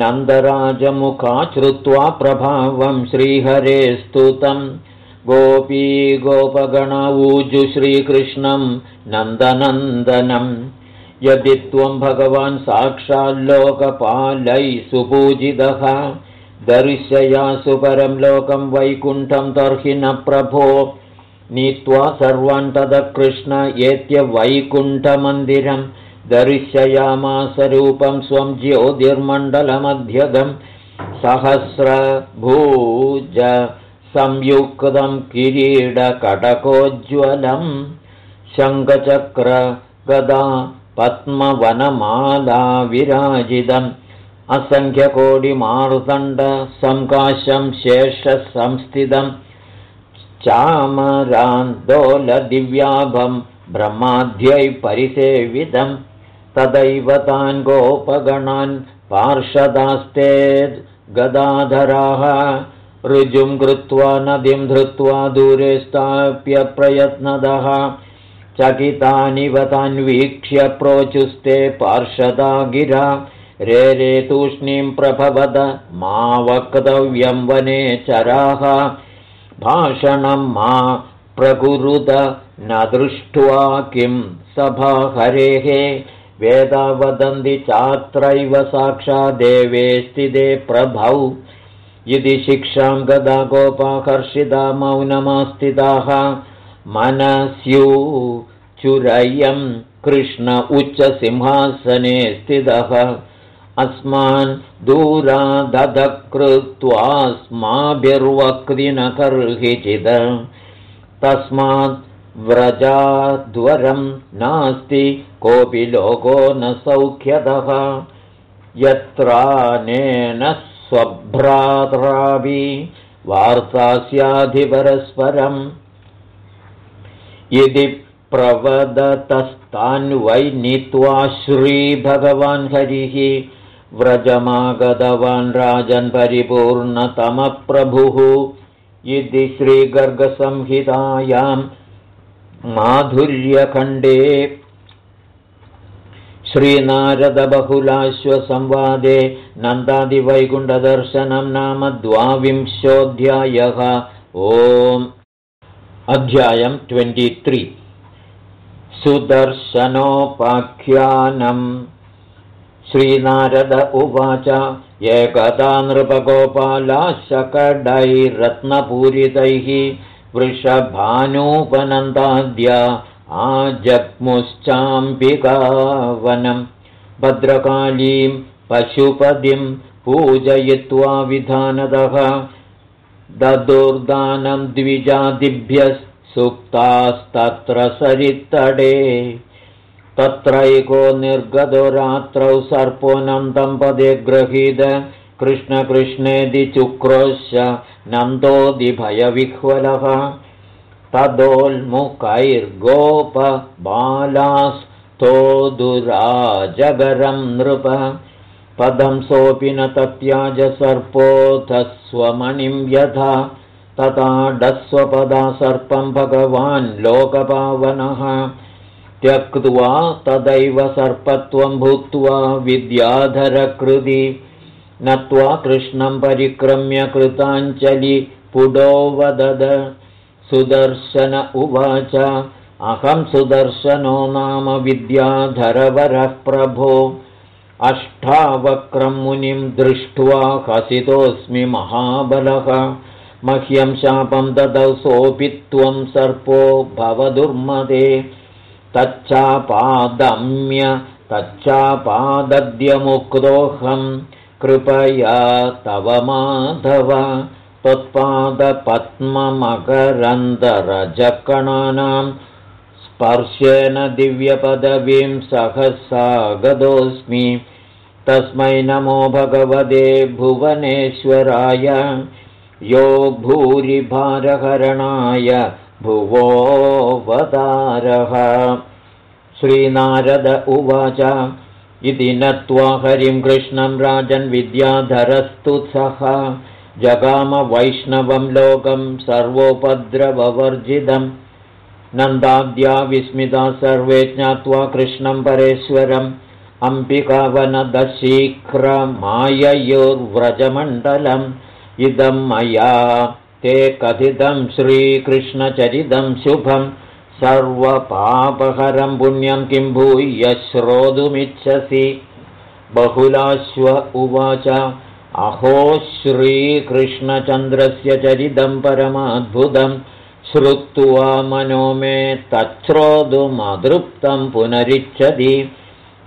S1: नन्दराजमुखा श्रुत्वा प्रभावं श्रीहरे स्तुतं गोपी गोपगणऊजु श्रीकृष्णं नन्दनन्दनम् यदि त्वं भगवान् साक्षाल्लोकपालै सुपूजितः दर्शयासु परं लोकं वैकुण्ठं तर्हि न प्रभो नीत्वा सर्वान् तदकृष्ण एत्यवैकुण्ठमन्दिरं दर्शयामासरूपं स्वं ज्योतिर्मण्डलमध्यगं सहस्रभूज संयुक्तं किरीडकटकोज्ज्वलं शङ्खचक्र गदा पद्मवनमाला विराजितम् असङ्ख्यकोटिमारुदण्डसङ्काशं शेषसंस्थितं चामरान्दोलदिव्याभं ब्रह्माद्यै परिसेवितं तदैव तान् गोपगणान् पार्षदास्ते गदाधराः। ऋजुं कृत्वा नदीं धृत्वा दूरे स्थाप्य प्रयत्नदः। चकितानिव तान्वीक्ष्य प्रोचुस्ते पार्षदा गिरा रे रे तूष्णीं प्रभवद मा वक्तव्यं वने चराः भाषणं मा प्रकुरुत न दृष्ट्वा किं? सभा हरेः वेदा वदन्ति चात्रैव साक्षादेवे स्थिते प्रभौ। यदि शिक्षां गदा गोपाकर्षिता मौनमास्थिताः मनस्यूचुरय्यं कृष्ण उच्चसिंहासने स्थितः अस्मान् न कर्हिचिद तस्मात् व्रजाद्वरं नास्ति कोऽपि लोको न सौख्यतः। यत्रानेन स्वभ्रात्राभि वार्ता स्याधिपरस्परम् यदि प्रवदतस्तान्वै नीत्वा श्रीभगवान् हरिः व्रजमागतवान् राजन् परिपूर्णतमप्रभुः इति श्रीगर्गसंहितायां माधुर्यखण्डे श्रीनारदबहुलाश्वसंवादे नन्दादिवैकुण्ठदर्शनं नाम द्वाविंशोऽध्यायः। ओम्। अध्यायम् ट्वेण्टि सुदर्शनोपाख्यानम् श्रीनारद उवाच एकदा नृपगोपाला शकडैरत्नपूरितैः वृषभानूपनन्दाद्य आजग्मुश्चाम्बिकावनं भद्रकालीं पशुपदिं पूजयित्वा विधानदः ददुर्दानं द्विजादिभ्यः सुप्तास्तत्र सरित्तडे तत्रैको निर्गतो रात्रौ सर्पोऽनन्दं पदे गृहीत कृष्णकृष्णेदि चुक्रोश्च नन्दोदिभयविह्वलः तदोल्मुकैर्गोपबालास्तोदुराजगरं नृप। पदं सोऽपि न तत्याज सर्पोऽथस्वमणिं यथा। तथा सर्पं भगवान् लोकपावनः त्यक्त्वा तदैव सर्पत्वं भूत्वा विद्याधरकृति नत्वा कृष्णं परिक्रम्य कृताञ्जलि पुडो वदद सुदर्शन उवाच अहं सुदर्शनो नाम विद्याधरवरः प्रभो। अष्टावक्रं मुनिं दृष्ट्वा हसितोऽस्मि महाबलः। मह्यं शापं ददौ सोऽपि त्वं सर्पो भवदुर्मदे तच्चापादम्य तच्चापादद्यमुक्तोऽहं। कृपया तव माधव त्वत्पादपद्ममकरन्दरजकणानां स्पर्शेन दिव्यपदवीं सहसा गतोऽस्मि तस्मै नमो भगवते भुवनेश्वराय यो भूरिभारहरणाय भुवोऽवतारः श्रीनारद उवाच इति नत्वा हरिं कृष्णं राजन् विद्याधरस्तु सः। जगामवैष्णवं लोकं सर्वोपद्रववर्जितम् नन्दाद्या विस्मिता सर्वे ज्ञात्वा कृष्णं परेश्वरम् अम्बिकावनदशीघ्रमाययोर्व्रजमण्डलम्। इदं मया ते कथितं श्रीकृष्णचरितं शुभं सर्वपापहरं पुण्यं किं भूय श्रोतुमिच्छसि। बहुलाश्व उवाच अहो श्रीकृष्णचन्द्रस्य चरितं परमाद्भुतं श्रुत्वा मनो मे तच्छ्रोतुमदृप्तं पुनरिच्छति।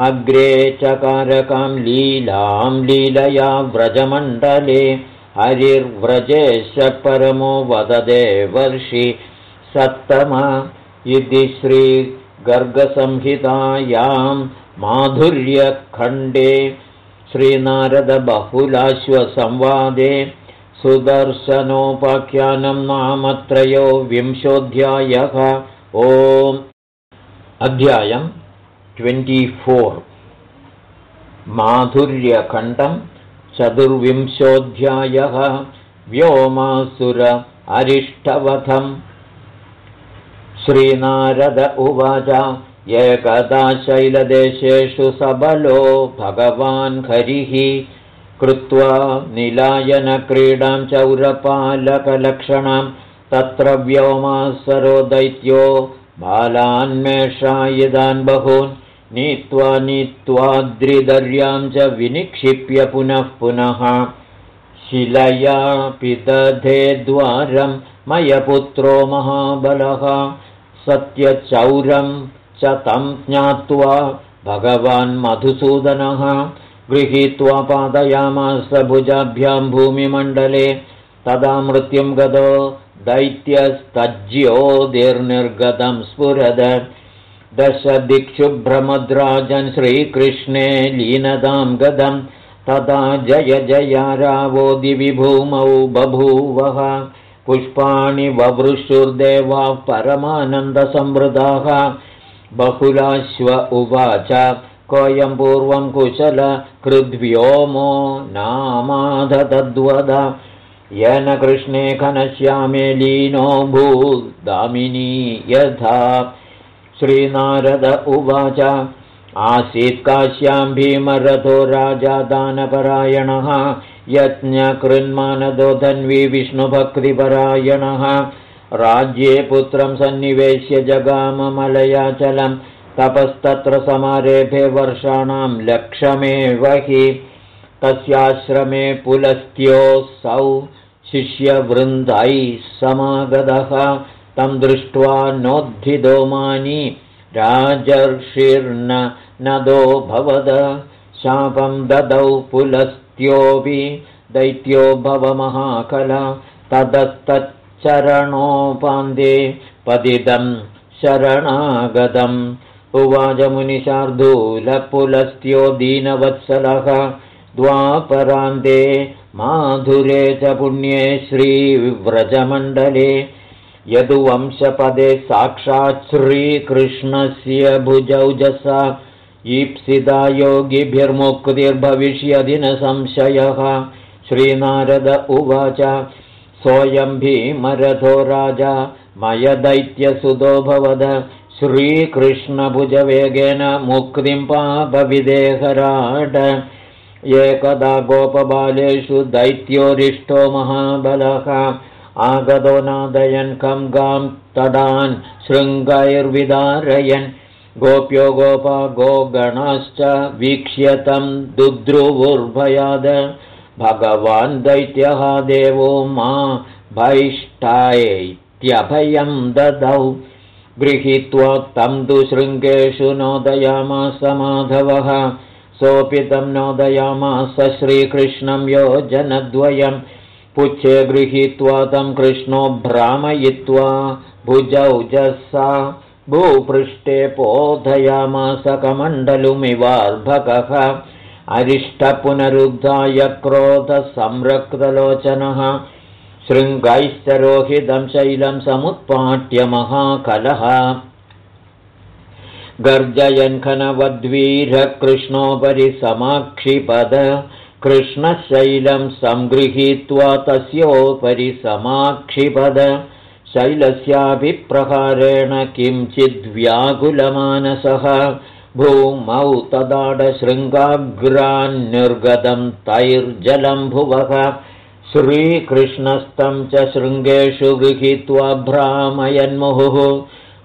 S1: अग्रे चकारकां लीलां लीलया व्रजमण्डले हरिर्व्रजेश परमो वददे वर्षि सत्तम इति श्रीगर्गसंहितायां माधुर्यखण्डे श्रीनारदबहुलाश्वसंवादे सुदर्शनोपाख्यानं नामत्रयो विंशोऽध्यायः ओम् अध्यायम् ट्वेण्टिफोर् माधुर्यखण्डं चतुर्विंशोऽध्यायः व्योमासुर अरिष्टवधम् श्रीनारद उवाच एकदा शैलदेशेषु सबलो भगवान् हरिः। कृत्वा निलायनक्रीडां चौरपालकलक्षणां तत्र व्योमासरो दैत्यो बालान्मेषायिदान् बहून् नीत्वा नीत्वाद्रिदर्यां च विनिक्षिप्य पुनः पुनः शिलया पिदधे द्वारं मयपुत्रो महाबलः सत्यचौरं च तं ज्ञात्वा भगवान् मधुसूदनः गृहीत्वा पादयामास भुजाभ्यां भूमिमण्डले तदा मृत्युं गतो दैत्यस्तज्योतिर्निर्गतं स्फुरद दशदिक्षुभ्रमद्राजन् श्रीकृष्णे लीनतां गदं तदा जय जया रावो दिविभूमौ बभूवः। पुष्पाणि ववृषुर्देवा परमानन्दसंवृताः बहुलाश्व उवाच कोऽयं पूर्वं कुशल कृद्व्योमो नामाधतद्वद। येन कृष्णे घनश्यामे लीनो भूदामिनी यथा श्रीनारद उवाच। आसीत् काश्यां भीमरथो राजा दानपरायणः यज्ञकृन्मानदो धन्वी विष्णुभक्तिपरायणः। राज्ये पुत्रं सन्निवेश्य जगाममलयाचलं तपस्तत्र समारेभे वर्षाणां लक्षमेव हि। तस्याश्रमे पुलस्त्योऽसौ शिष्यवृन्दैः समागतः तं दृष्ट्वा नोद्धिदो मानि राजर्षिर्न नदो भवद। शापं ददौ पुलस्त्योऽपि दैत्यो भवमहाकल तदस्तच्चरणोपान्दे पदिदं शरणागतम्। उवाचमुनिशार्दूलपुलस्त्यो दीनवत्सलः। द्वापरान्ते माधुरे च पुण्ये श्रीव्रजमण्डले यदुवंशपदे साक्षात् श्रीकृष्णस्य भुजौजसा ईप्सिता योगिभिर्मुक्तिर्भविष्यदि न संशयः। श्रीनारद उवाच सोऽयं भीमरथो राजा मयदैत्यसुतो भवद। श्रीकृष्णभुजवेगेन मुक्तिं पापविदेहराड। एकदा गोपबालेषु दैत्योरिष्टो महाबलः आगतो नादयन् खं गां तडान् शृङ्गैर्विदारयन्। गोप्यो गोपा गोगणश्च वीक्ष्यतं दुद्रुवुर्भयाद। भगवान् दैत्यः देवो मा भैष्टायैत्यभयं ददौ। गृहीत्वा तं तु शृङ्गेषु नोदयामास माधवः। सोऽपि तं नोदयामास श्रीकृष्णं योजनद्वयम् पुच्छे गृहीत्वा तं कृष्णो भ्रामयित्वा भुजौजसा भूपृष्ठे पोधयामासकमण्डलुमिवार्भकः शृङ्गैश्च रोहितं शैलं समुत्पाट्य महाकलः। गर्जयन् खनवद्वीरकृष्णोपरि समाक्षिपद कृष्णशैलं सङ्गृहीत्वा तस्योपरि समाक्षिपद। शैलस्यापि प्रकारेण किञ्चिद्व्याकुलमानसः। भूमौ तदाडशृङ्गाग्रान्निर्गतं तैर्जलं भुवः श्रीकृष्णस्तं च शृङ्गेषु गृहीत्वा भ्रामयन्मुहुः।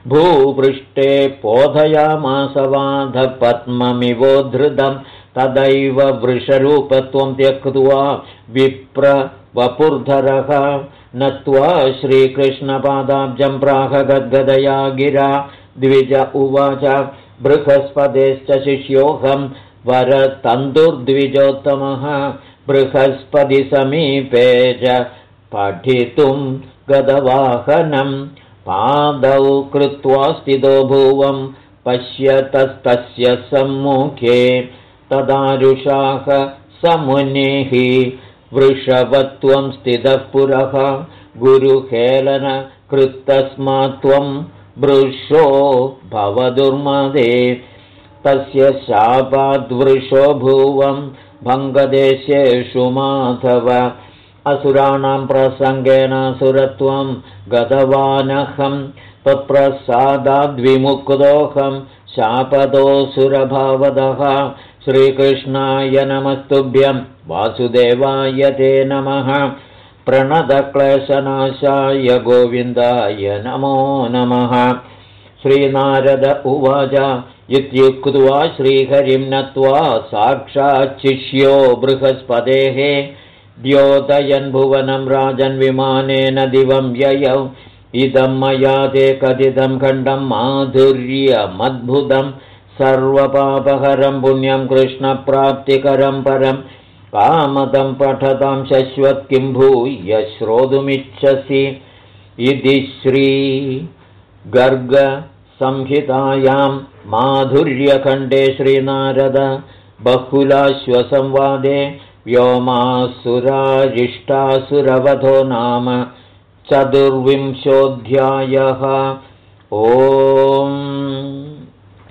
S1: भूपृष्ठे पोधयामासवाधपद्ममिवोद्धृतं तदैव वृषरूपत्वं त्यक्त्वा विप्रवपुर्धरः। नत्वा श्रीकृष्णपादाब्जं प्राहगद्गदया गिरा। द्विज उवाच बृहस्पतेश्च शिष्योऽहं वरतन्तुर्द्विजोत्तमः। बृहस्पतिसमीपे च पठितुं गदवाहनं। पादौ कृत्वा स्थितो भुवं पश्यतस्तस्य सम्मुखे तदारुषाः समुनिः वृषभत्वं स्थितः पुरः गुरुहेलन कृत्तस्मात् त्वं वृषो भवदुर्मदे तस्य शापाद्वृषो भुवं भङ्गदेशेषु माधव। असुराणां प्रसङ्गेन सुरत्वं गतवानहं। त्वत्प्रसादाद्विमुक्तोऽहं शापदोऽसुरभावदः श्रीकृष्णाय नमस्तुभ्यं। वासुदेवाय ते नमः। प्रणतक्लेशनाशाय गोविन्दाय नमो नमः। श्रीनारद उवाच इत्युक्त्वा श्रीहरिं नत्वा साक्षाच्छिष्यो बृहस्पतेः। द्योतयन् भुवनं राजन्विमानेन दिवं ययौ। इदं मया ते कथितं खण्डं माधुर्यमद्भुतं सर्वपापहरं पुण्यं कृष्णप्राप्तिकरं परम् कामदं पठतां शश्वत् किं भूय श्रोतुमिच्छसि इति श्रीगर्गसंहितायां माधुर्यखण्डे श्रीनारद बहुलाश्वसंवादे व्योमासुरारिष्टासुरवधो नाम चतुर्विंशोऽध्यायः। ओम्